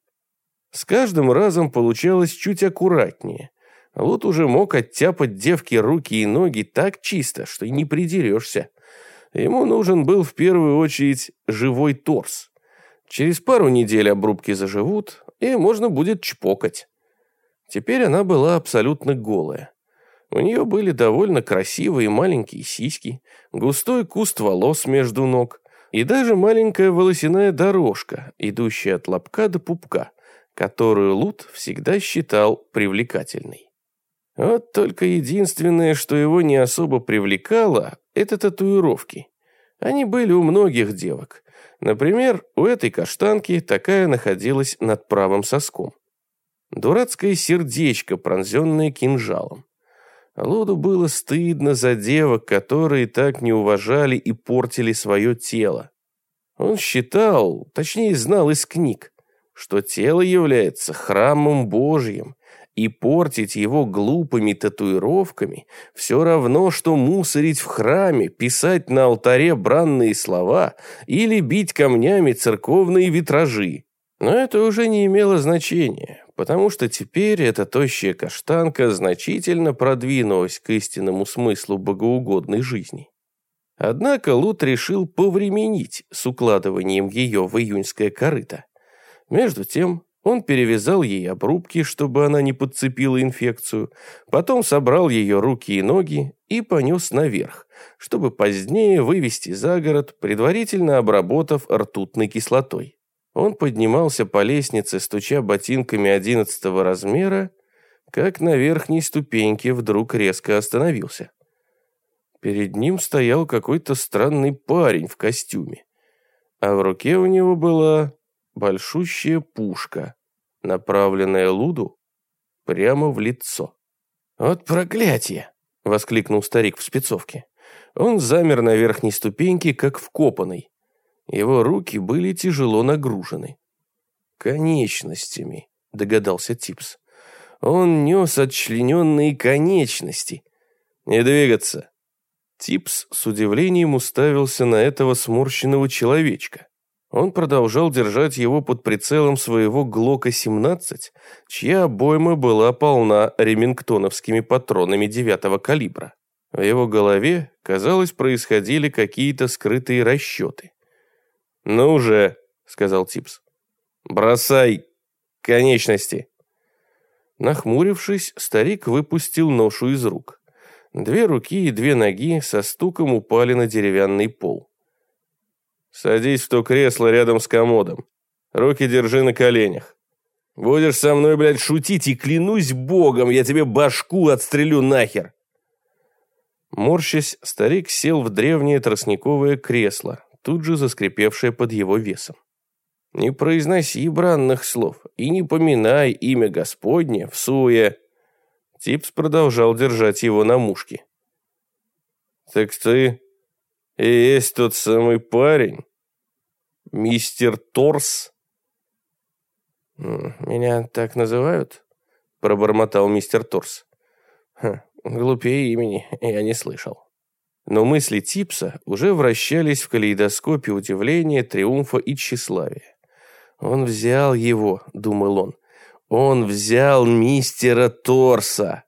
С каждым разом получалось чуть аккуратнее, Лут уже мог оттяпать девке руки и ноги так чисто, что и не придерешься. Ему нужен был в первую очередь живой торс. Через пару недель обрубки заживут, и можно будет чпокать. Теперь она была абсолютно голая. У нее были довольно красивые маленькие сиськи, густой куст волос между ног и даже маленькая волосяная дорожка, идущая от лобка до пупка, которую Лут всегда считал привлекательной. Вот только единственное, что его не особо привлекало, это татуировки. Они были у многих девок. Например, у этой каштанки такая находилась над правым соском. Дурацкое сердечко, пронзенное кинжалом. Луду было стыдно за девок, которые так не уважали и портили свое тело. Он считал, точнее знал из книг, что тело является храмом Божьим, и портить его глупыми татуировками все равно, что мусорить в храме, писать на алтаре бранные слова или бить камнями церковные витражи. Но это уже не имело значения, потому что теперь эта тощая каштанка значительно продвинулась к истинному смыслу богоугодной жизни. Однако Лут решил повременить с укладыванием ее в июньское корыто. Между тем, он перевязал ей обрубки, чтобы она не подцепила инфекцию, потом собрал ее руки и ноги и понес наверх, чтобы позднее вывести за город, предварительно обработав ртутной кислотой. Он поднимался по лестнице, стуча ботинками одиннадцатого размера, как на верхней ступеньке вдруг резко остановился. Перед ним стоял какой-то странный парень в костюме, а в руке у него была большущая пушка, направленная Луду прямо в лицо. «Вот проклятие!» — воскликнул старик в спецовке. Он замер на верхней ступеньке, как вкопанный. Его руки были тяжело нагружены. «Конечностями», — догадался Типс. «Он нес отчлененные конечности. Не двигаться». Типс с удивлением уставился на этого сморщенного человечка. Он продолжал держать его под прицелом своего Глока-17, чья обойма была полна ремингтоновскими патронами девятого калибра. В его голове, казалось, происходили какие-то скрытые расчеты. «Ну уже», — сказал Типс, — «бросай конечности». Нахмурившись, старик выпустил ношу из рук. Две руки и две ноги со стуком упали на деревянный пол. Садись в то кресло рядом с комодом. Руки держи на коленях. Будешь со мной, блядь, шутить, и клянусь богом, я тебе башку отстрелю нахер. Морщась, старик сел в древнее тростниковое кресло, тут же заскрипевшее под его весом. Не произноси бранных слов и не поминай имя Господне в суе. Типс продолжал держать его на мушке. Так ты и есть тот самый парень? Мистер Торс? Меня так называют? Пробормотал мистер Торс. Ха, глупее имени я не слышал. Но мысли Типса уже вращались в калейдоскопе удивления, триумфа и тщеславия. «Он взял его», — думал он. «Он взял мистера Торса».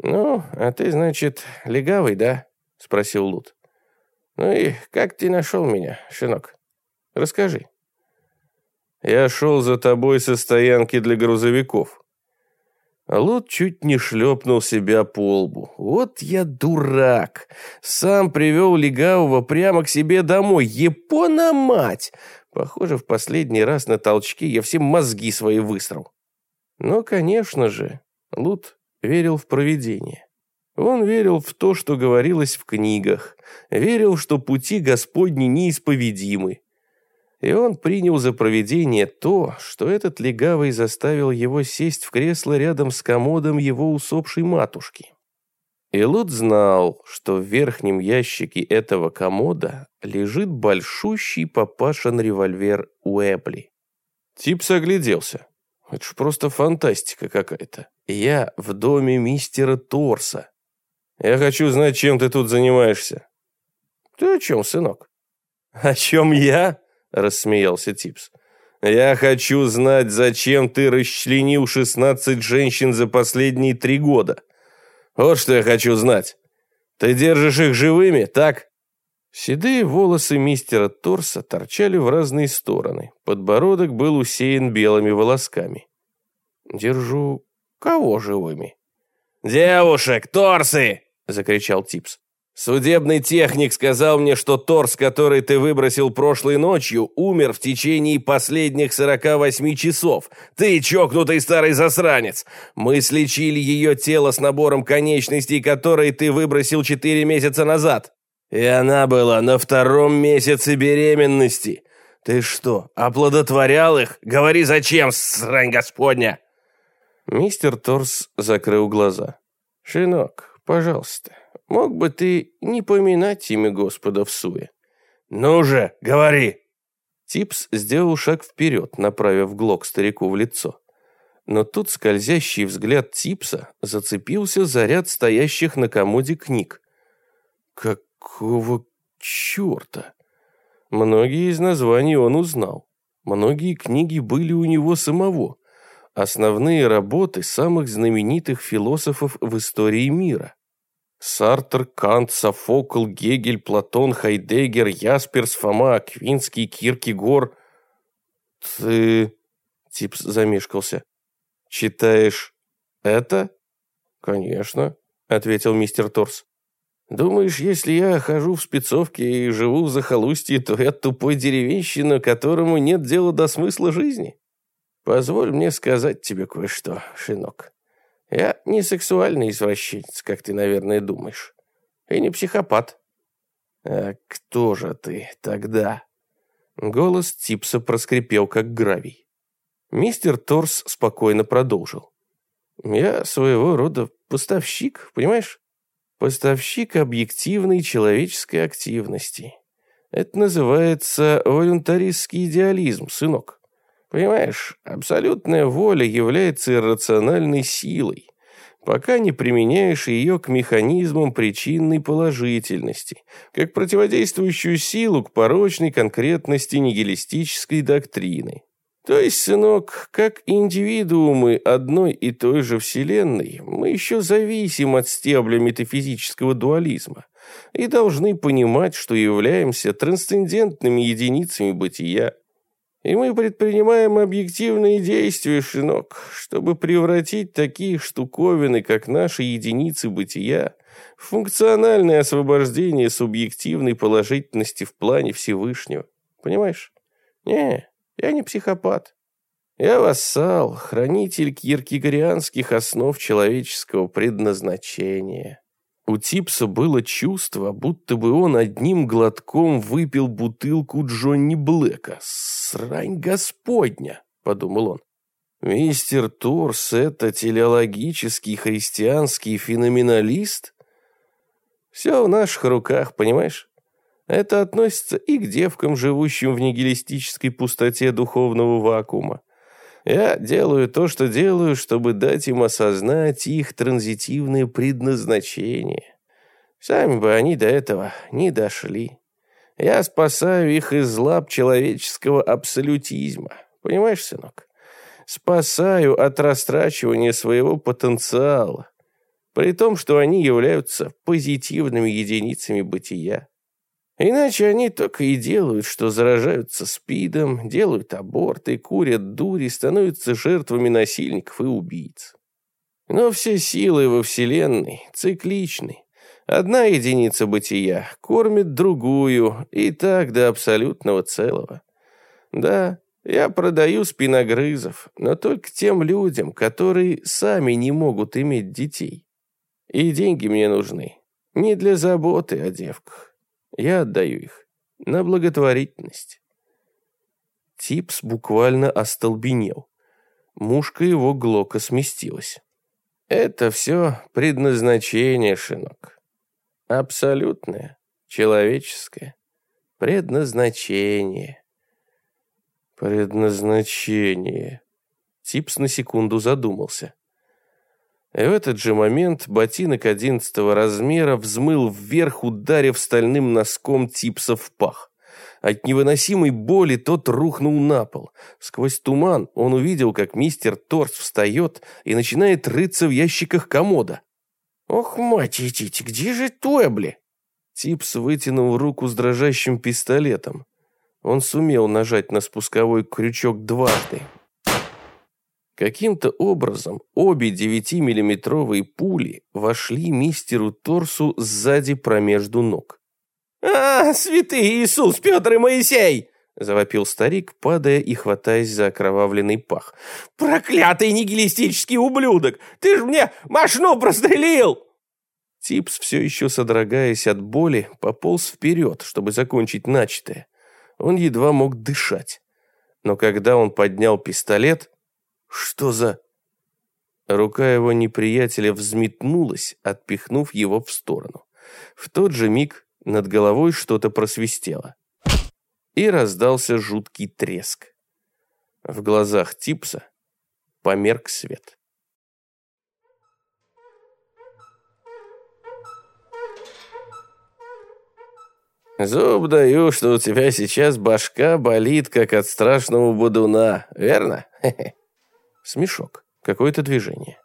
«Ну, а ты, значит, легавый, да?» — спросил Лут. «Ну и как ты нашел меня, щенок? Расскажи». «Я шел за тобой со стоянки для грузовиков». Лут чуть не шлепнул себя по лбу. «Вот я дурак! Сам привел Легавого прямо к себе домой. Япона мать! Похоже, в последний раз на толчке я все мозги свои высрал». Но, конечно же, Лут верил в провидение. Он верил в то, что говорилось в книгах, верил, что пути Господни неисповедимы. И он принял за провидение то, что этот легавый заставил его сесть в кресло рядом с комодом его усопшей матушки. И Лут знал, что в верхнем ящике этого комода лежит большущий папашин револьвер Уэбли. Типс огляделся. Это ж просто фантастика какая-то. Я в доме мистера Торса. Я хочу знать, чем ты тут занимаешься». «Ты о чем, сынок?» «О чем я?» – рассмеялся Типс. «Я хочу знать, зачем ты расчленил 16 женщин за последние три года. Вот что я хочу знать. Ты держишь их живыми, так?» Седые волосы мистера Торса торчали в разные стороны. Подбородок был усеян белыми волосками. «Держу кого живыми?» «Девушек, торсы!» Закричал Типс. Судебный техник сказал мне, что торс, который ты выбросил прошлой ночью, умер в течение последних 48 часов. Ты чокнутый старый засранец. Мы слечили ее тело с набором конечностей, которые ты выбросил 4 месяца назад. И она была на втором месяце беременности. Ты что, оплодотворял их? Говори, зачем, срань господня!» Мистер Торс закрыл глаза. «Шинок, Пожалуйста, мог бы ты не поминать имя Господа в суе? Ну же, говори! Типс сделал шаг вперед, направив глок старику в лицо. Но тут скользящий взгляд Типса зацепился за ряд стоящих на комоде книг. Какого черта? Многие из названий он узнал. Многие книги были у него самого. Основные работы самых знаменитых философов в истории мира. Сартер, Кант, Софокл, Гегель, Платон, Хайдеггер, Ясперс, Фома, Аквинский, Киркегор. Ты... Типс замешкался. Читаешь это? Конечно, ответил мистер Торс. Думаешь, если я хожу в спецовке и живу в захолустье, то я тупой деревенщина, которому нет дела до смысла жизни? Позволь мне сказать тебе кое-что, Шинок. Я не сексуальный извращенец, как ты, наверное, думаешь. И не психопат. А кто же ты тогда? Голос Типса проскрипел, как гравий. Мистер Торс спокойно продолжил. Я своего рода поставщик, понимаешь? Поставщик объективной человеческой активности. Это называется волюнтаристский идеализм, сынок. Понимаешь, абсолютная воля является иррациональной силой, пока не применяешь ее к механизмам причинной положительности, как противодействующую силу к порочной конкретности нигилистической доктрины. То есть, сынок, как индивидуумы одной и той же Вселенной, мы еще зависим от стебля метафизического дуализма и должны понимать, что являемся трансцендентными единицами бытия. И мы предпринимаем объективные действия, Шинок, чтобы превратить такие штуковины, как наши единицы бытия, в функциональное освобождение субъективной положительности в плане Всевышнего. Понимаешь? Не, я не психопат. Я вассал, хранитель киркегорианских основ человеческого предназначения. У Типса было чувство, будто бы он одним глотком выпил бутылку Джонни Блэка. «Срань господня!» — подумал он. «Мистер Торс — это телеологический христианский феноменалист?» «Все в наших руках, понимаешь?» Это относится и к девкам, живущим в нигилистической пустоте духовного вакуума. Я делаю то, что делаю, чтобы дать им осознать их транзитивное предназначение. Сами бы они до этого не дошли. Я спасаю их из лап человеческого абсолютизма. Понимаешь, сынок? Спасаю от растрачивания своего потенциала, при том, что они являются позитивными единицами бытия. Иначе они только и делают, что заражаются СПИДом, делают аборты, курят дури, становятся жертвами насильников и убийц. Но все силы во Вселенной цикличны. Одна единица бытия кормит другую, и так до абсолютного целого. Да, я продаю спиногрызов, но только тем людям, которые сами не могут иметь детей. И деньги мне нужны не для заботы о девках. Я отдаю их на благотворительность. Типс буквально остолбенел. Мушка его глока сместилась. Это все предназначение, Шинок. Абсолютное, человеческое. Предназначение. Предназначение. Типс на секунду задумался. И в этот же момент ботинок одиннадцатого размера взмыл вверх, ударив стальным носком Типса в пах. От невыносимой боли тот рухнул на пол. Сквозь туман он увидел, как мистер Торс встает и начинает рыться в ящиках комода. «Ох, мать идите, где же Туэбли?» Типс вытянул руку с дрожащим пистолетом. Он сумел нажать на спусковой крючок дважды. Каким-то образом обе 9-миллиметровые пули вошли мистеру Торсу сзади промежду ног. «А, святый Иисус, Петр и Моисей!» завопил старик, падая и хватаясь за окровавленный пах. «Проклятый нигилистический ублюдок! Ты ж мне машину прострелил!» Типс, все еще содрогаясь от боли, пополз вперед, чтобы закончить начатое. Он едва мог дышать. Но когда он поднял пистолет, что за... Рука его неприятеля взметнулась, отпихнув его в сторону. В тот же миг над головой что-то просвистело. и раздался жуткий треск. В глазах Типса померк свет. Зуб даю, что у тебя сейчас башка болит, как от страшного бодуна, верно? Хе-хе. Смешок. Какое-то движение.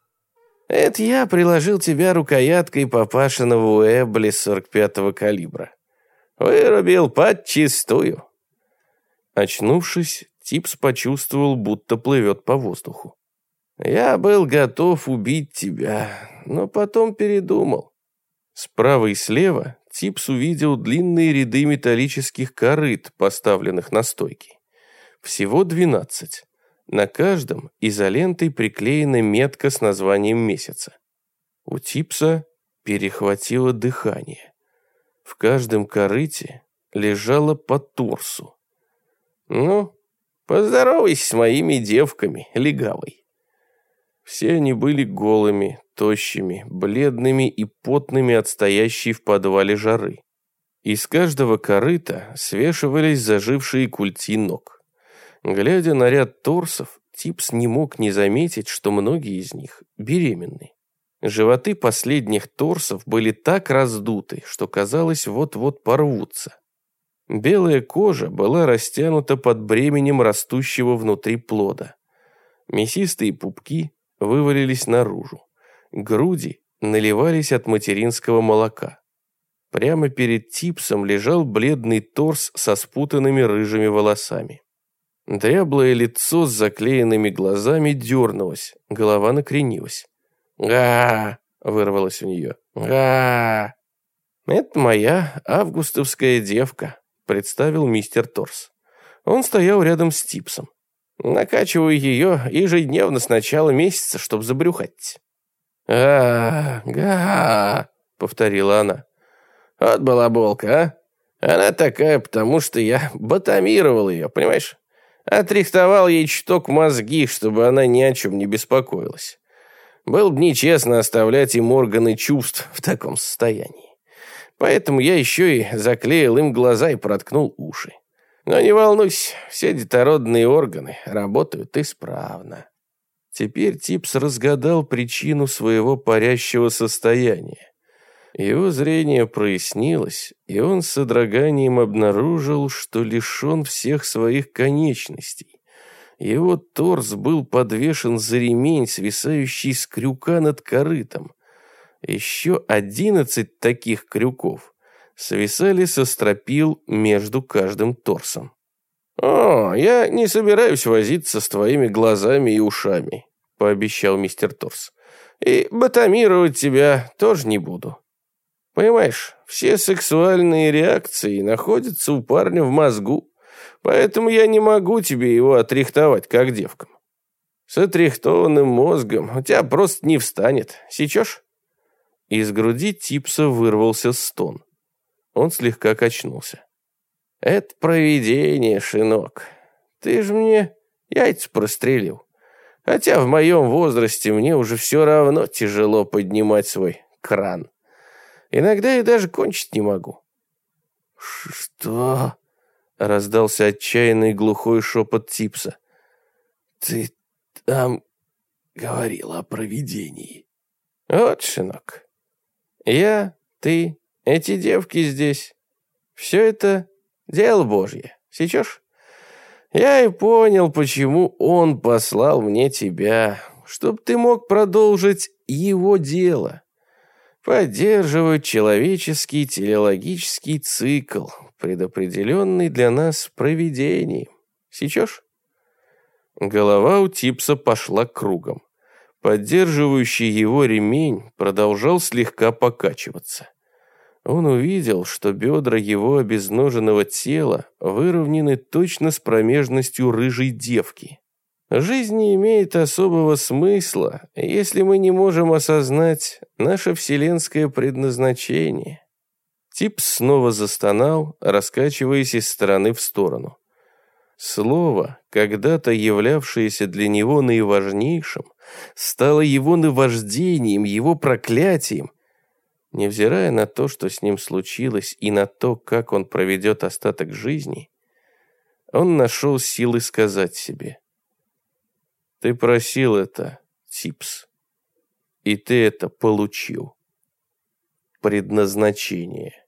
Это я приложил тебя рукояткой папашиного Уэбли 45-го калибра. Вырубил подчистую. Очнувшись, Типс почувствовал, будто плывет по воздуху. Я был готов убить тебя, но потом передумал. Справа и слева Типс увидел длинные ряды металлических корыт, поставленных на стойки. Всего двенадцать. На каждом изолентой приклеена метка с названием месяца. У Типса перехватило дыхание. В каждом корыте лежало по торсу. «Ну, поздоровайся с моими девками, легавой». Все они были голыми, тощими, бледными и потными от стоящей в подвале жары. Из каждого корыта свешивались зажившие культи ног. Глядя на ряд торсов, Типс не мог не заметить, что многие из них беременны. Животы последних торсов были так раздуты, что казалось, вот-вот порвутся. Белая кожа была растянута под бременем растущего внутри плода. Мясистые пупки вывалились наружу. Груди наливались от материнского молока. Прямо перед Типсом лежал бледный торс со спутанными рыжими волосами. Дряблое лицо с заклеенными глазами дернулось, голова накренилась. га вырвалось у нее. га «Это моя августовская девка», — представил мистер Торс. Он стоял рядом с Типсом. Накачиваю ее ежедневно с начала месяца, чтобы забрюхать. а га повторила она. «Вот балаболка, а? Она такая, потому что я ботомировал ее, понимаешь? Отрихтовал ей чуток мозги, чтобы она ни о чем не беспокоилась. Было бы нечестно оставлять им органы чувств в таком состоянии. Поэтому я еще и заклеил им глаза и проткнул уши. Но не волнуйся, все детородные органы работают исправно. Теперь Типс разгадал причину своего парящего состояния. Его зрение прояснилось, и он с содроганием обнаружил, что лишен всех своих конечностей. Его торс был подвешен за ремень, свисающий с крюка над корытом. Еще одиннадцать таких крюков свисали со стропил между каждым торсом. «О, я не собираюсь возиться с твоими глазами и ушами», — пообещал мистер Торс. «И ботомировать тебя тоже не буду. Понимаешь, все сексуальные реакции находятся у парня в мозгу, поэтому я не могу тебе его отрихтовать, как девкам. С отрихтованным мозгом у тебя просто не встанет. Сечешь?» Из груди Типса вырвался стон. Он слегка качнулся. «Это провидение, шинок. Ты же мне яйца прострелил. Хотя в моем возрасте мне уже все равно тяжело поднимать свой кран. Иногда я даже кончить не могу». «Что?» — раздался отчаянный глухой шепот Типса. «Ты там говорил о провидении». «Вот, шинок, я, ты, эти девки здесь. Все это дело Божье. Сечешь? Я и понял, почему он послал мне тебя, чтобы ты мог продолжить его дело. Поддерживать человеческий телеологический цикл, предопределенный для нас провидением. Сечешь? Голова у Типса пошла кругом. Поддерживающий его ремень продолжал слегка покачиваться. Он увидел, что бедра его обезноженного тела выровнены точно с промежностью рыжей девки. Жизнь не имеет особого смысла, если мы не можем осознать наше вселенское предназначение. Тип снова застонал, раскачиваясь из стороны в сторону. Слово, когда-то являвшееся для него наиважнейшим, стало его наваждением, его проклятием – Невзирая на то, что с ним случилось, и на то, как он проведет остаток жизни, он нашел силы сказать себе. Ты просил это, Типс. И ты это получил. Предназначение.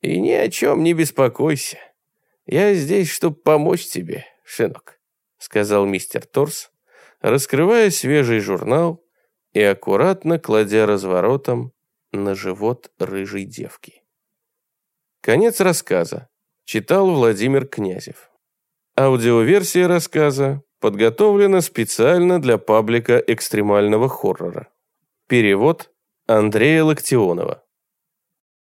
И ни о чем не беспокойся. Я здесь, чтобы помочь тебе, Шинок, сказал мистер Торс, раскрывая свежий журнал и аккуратно кладя разворотом на живот рыжей девки. Конец рассказа. Читал Владимир Князев. Аудиоверсия рассказа подготовлена специально для паблика экстремального хоррора. Перевод Андрея Локтионова.